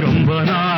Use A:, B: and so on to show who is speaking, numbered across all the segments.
A: ரொம்ப
B: நாள்.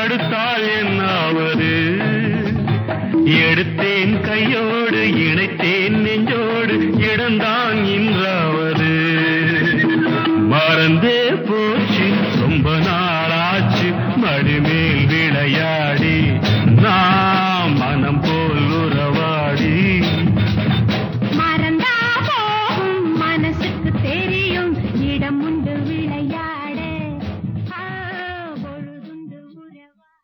A: தடுத்தால் என்னாவது? எடுத்தேன் கையோடு இணைத்தேன் நெஞ்சோடு இடந்தான் இன்றாவது? மறந்தே போச்சு.